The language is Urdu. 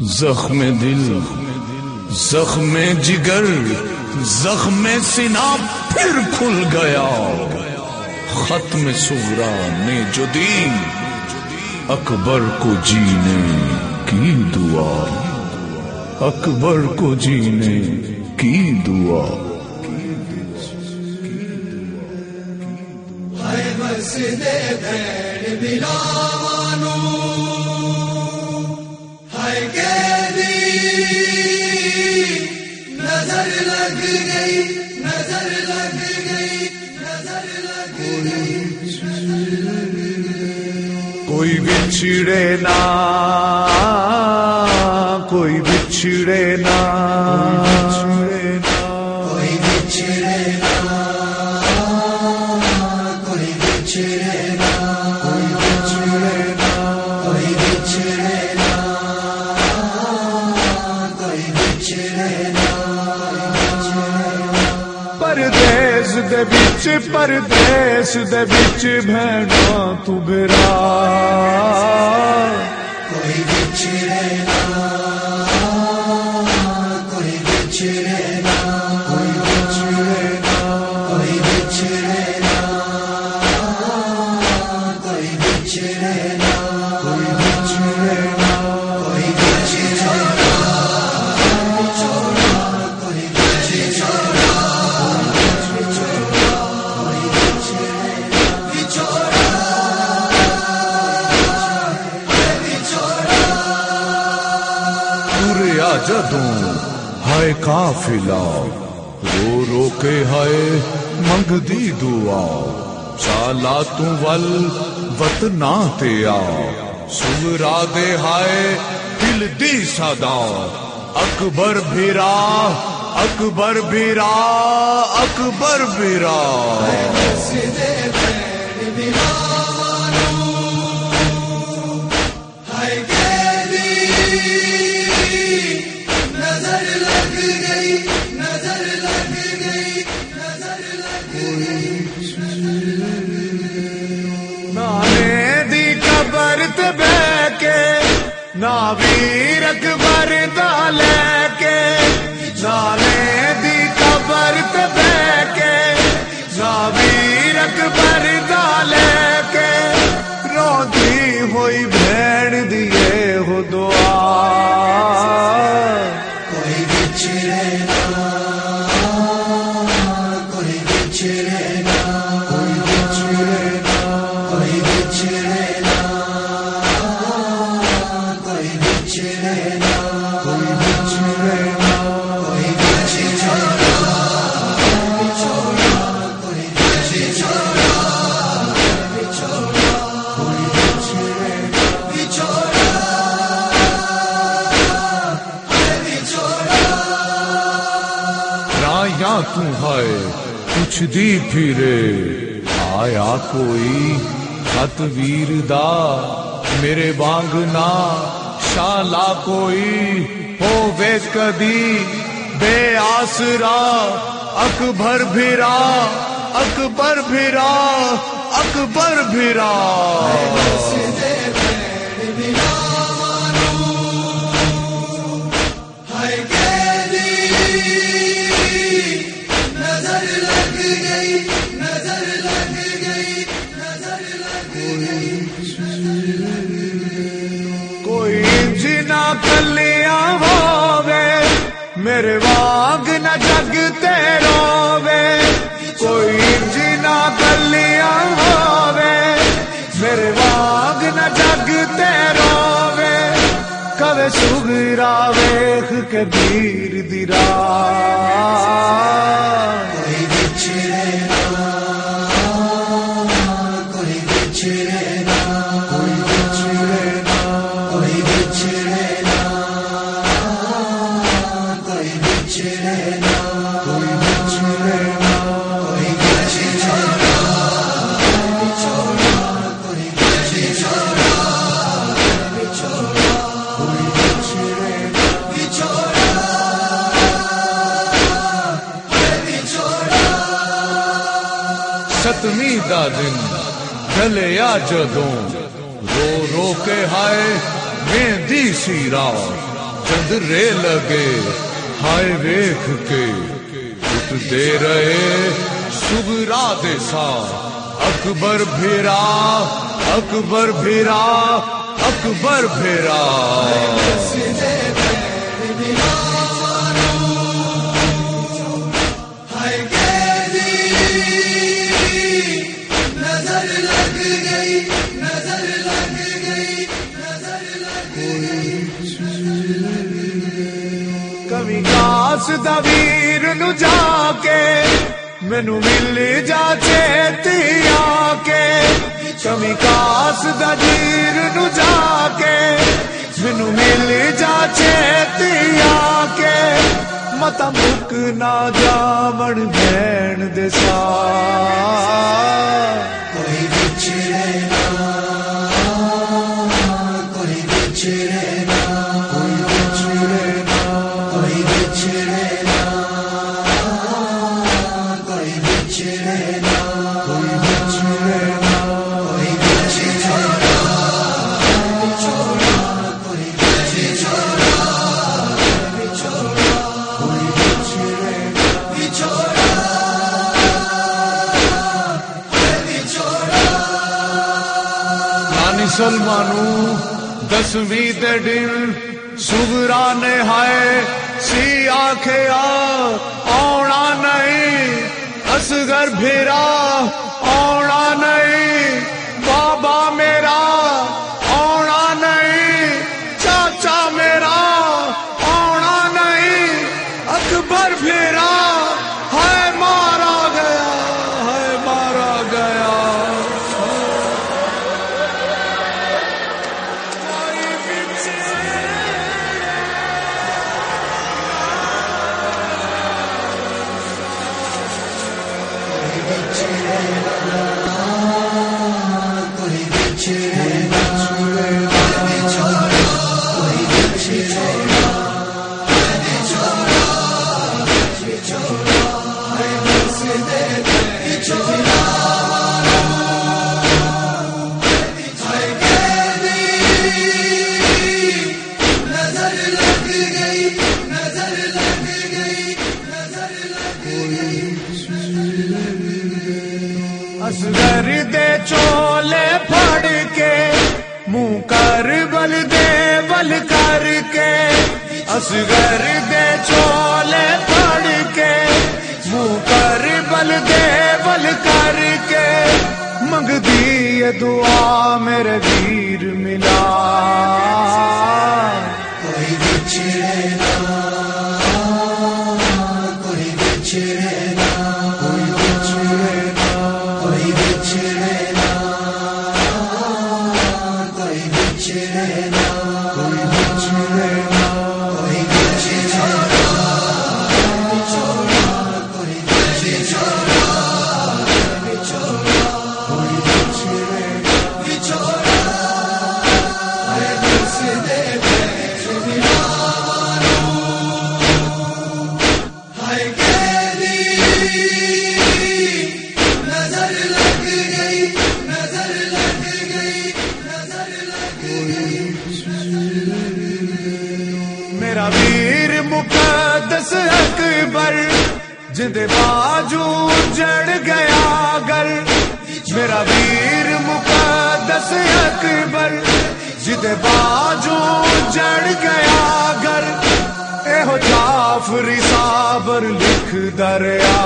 زخم دل، زخم جگر، زخم سنا پھر کھل گیا۔ ختم سورا نے جو دی اکبر کو جینے کی دعا۔ اکبر کو جینے کی دعا۔ نظر لگ گئی نظر لگ گئی نظر لگ گئی۔ کوئی بچھڑے نا کوئی بچھڑے نا۔ کوئی بچھڑے نا کوئی بچھڑے نا۔ وچ پردیس دے وچ بہنا تو برا۔ ہائے رو رو کے ہائے، منگ دی دعا۔ چالا تو ول وطنا تے آ۔ سورا دے ہائے، دل دی صدا۔ اکبر بھیرا اکبر بھیرا اکبر بھیرا۔ نا اکبر دا لے کے، نالے دی قبر تے بہ کے نا اکبر دا لے کے۔ روندی ہوئی بھیڑ دیے ہو دعا۔ تو ہے کچھ دی پھرے آیا کوئی خط ویر دا؟ میرے وانگنا شالا کوئی ہو وے کدی؟ بے آسرا، اکبر بھیرا اکبر بھیرا اکبر بھیرا میرے واگ نہ جگ تے کوئی جنا کلیا ہووے میرے واگ نہ جگ تے کبھی کبے سگرا ویخ کے بیر دی کوئی بچھڑے ستمی دا دن ڈلیا جدوں۔ رو رو کے ہائے میں دی سی راؤ چند رے لگے۔ ہائے ویخ کے اٹھ دے رہے سگرا دیسا اکبر بھیرا اکبر بھیرا اکبر بھیرا۔ نظر لگ گئی، نظر لگ گئی، نظر لگ گئی۔ جا کے جاچے دیا کے متا مک نہ جا بن دین دسار مسلمانوں، دسویں دے دن سورا نے ہائے، سی آخیا آنا نہیں، اصغر بھیرا آنا نہیں، بابا میرا اصغر دے چولے پھڑ کے منہ کر بل دے بل کر کے اصغر دے چولے پھڑ کے منہ کر بل دے بل کر کے منگ دی دعا میرے ویر ملا کوئی بچڑے کوئی بچے چھڑنا کوئی نہ چھڑنا جد باجو جڑ گیا گل۔ میرا ویر مقدس اکبر، جد باجو جڑ گیا گر اے ہو جعفری صابر لکھ دریا۔